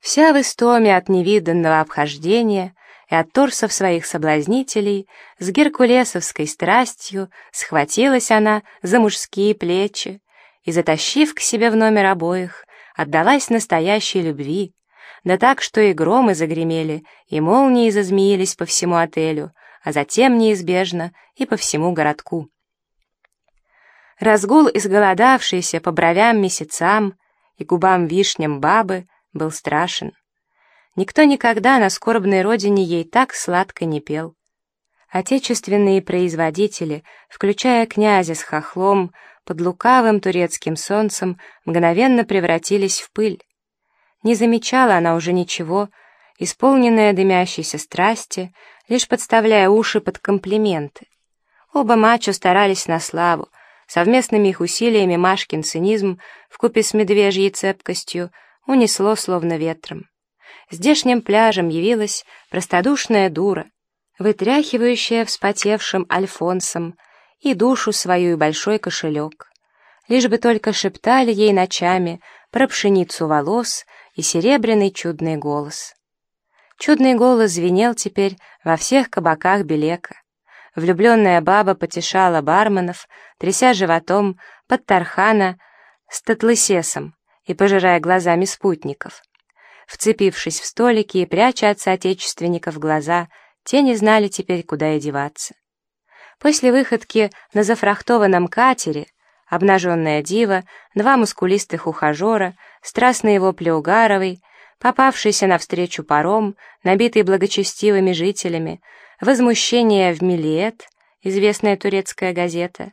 Вся в истоме от невиданного обхождения и от торсов своих соблазнителей, с геркулесовской страстью схватилась она за мужские плечи и, затащив к себе в номер обоих, отдалась настоящей любви, да так, что и громы загремели, и молнии зазмеились по всему отелю, а затем неизбежно и по всему городку. Разгул изголодавшийся по бровям месяцам и губам вишням бабы был страшен. Никто никогда на скорбной родине ей так сладко не пел. Отечественные производители, включая князя с хохлом, под лукавым турецким солнцем мгновенно превратились в пыль. Не замечала она уже ничего, исполненная дымящейся страсти, лишь подставляя уши под комплименты. Оба мачо старались на славу, совместными их усилиями Машкин цинизм вкупе с медвежьей цепкостью унесло словно ветром. Здешним пляжем явилась простодушная дура, вытряхивающая вспотевшим альфонсом и душу свою и большой кошелек. Лишь бы только шептали ей ночами про пшеницу волос и серебряный чудный голос. Чудный голос звенел теперь во всех кабаках Белека. Влюбленная баба потешала барменов, тряся животом под тархана с татлысесом и пожирая глазами спутников. Вцепившись в столики и пряча от соотечественников глаза, те не знали теперь, куда и деваться. После выходки на зафрахтованном катере обнаженная дива, два мускулистых ухажера, страстные вопли Угаровой, попавшийся навстречу паром, набитый благочестивыми жителями, возмущение в Милиет, известная турецкая газета.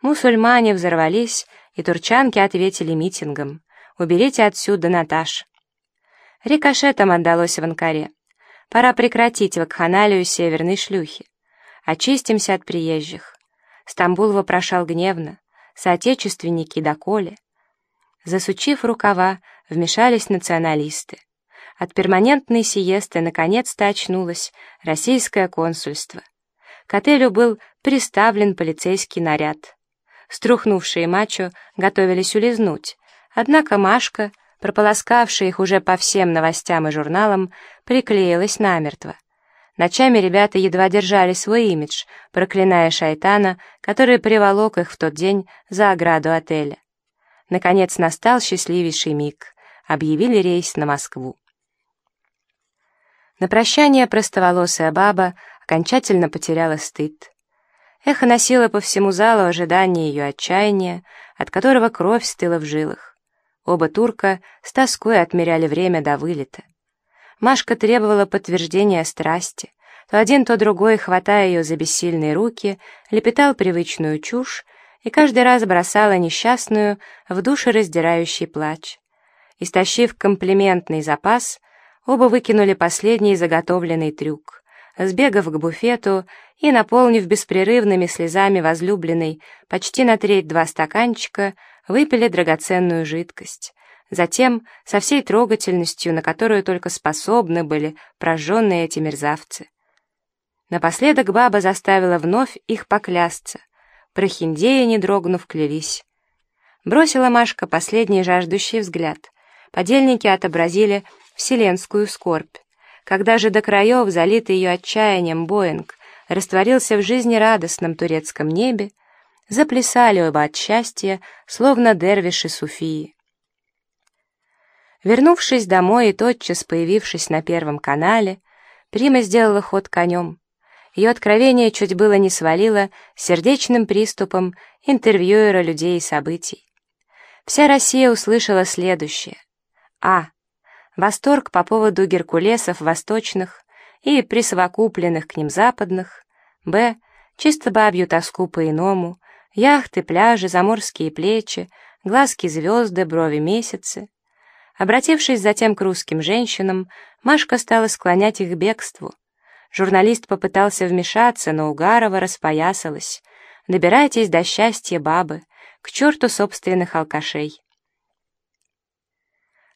Мусульмане взорвались, и турчанки ответили митингом. «Уберите отсюда, Наташ!» Рикошетом отдалось в Анкаре. Пора прекратить вакханалию северной шлюхи. Очистимся от приезжих. Стамбул вопрошал гневно. Соотечественники доколе. Засучив рукава, вмешались националисты. От перманентной сиесты наконец-то очнулось российское консульство. К отелю был приставлен полицейский наряд. Струхнувшие мачо готовились улизнуть, однако Машка, прополоскавшая их уже по всем новостям и журналам, приклеилась намертво. Ночами ребята едва держали свой имидж, проклиная шайтана, который приволок их в тот день за ограду отеля. Наконец настал счастливейший миг. Объявили рейс на Москву. На прощание простоволосая баба окончательно потеряла стыд. Эхо носило по всему залу ожидание ее отчаяния, от которого кровь стыла в жилах. Оба турка с тоской отмеряли время до вылета. Машка требовала подтверждения страсти. То один, то другой, хватая ее за бессильные руки, лепетал привычную чушь и каждый раз бросала несчастную в душераздирающий плач. Истощив комплиментный запас, Оба выкинули последний заготовленный трюк. Сбегав к буфету и наполнив беспрерывными слезами возлюбленной почти на треть два стаканчика, выпили драгоценную жидкость. Затем, со всей трогательностью, на которую только способны были прожженные эти мерзавцы. Напоследок баба заставила вновь их поклясться. Прохиндеи, не дрогнув, клялись. Бросила Машка последний жаждущий взгляд. Подельники отобразили вселенскую скорбь. Когда же до краев, залитый ее отчаянием, Боинг растворился в жизнерадостном турецком небе, заплясали оба от счастья, словно дервиши Суфии. Вернувшись домой и тотчас появившись на Первом канале, Прима сделала ход конем. Ее откровение чуть было не свалило сердечным приступом интервьюера людей и событий. Вся Россия услышала следующее. А. Восторг по поводу геркулесов восточных и присовокупленных к ним западных. Б. Чисто бабью тоску по-иному. Яхты, пляжи, заморские плечи, глазки звезды, брови месяцы. Обратившись затем к русским женщинам, Машка стала склонять их к бегству. Журналист попытался вмешаться, но Угарова распоясалась. «Добирайтесь до счастья, бабы, к черту собственных алкашей».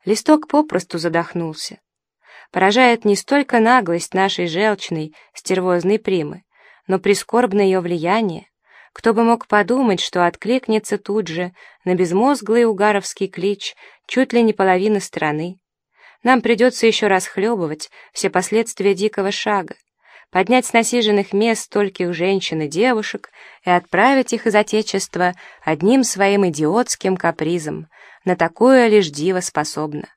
Листок попросту задохнулся. Поражает не столько наглость нашей желчной, стервозной примы, но прискорбное ее влияние. Кто бы мог подумать, что откликнется тут же на безмозглый угаровский клич чуть ли не половина страны. нам придется еще раз хлебывать все последствия дикого шага, поднять с насиженных мест стольких женщин и девушек и отправить их из Отечества одним своим идиотским капризом. На такое лишь диво способна.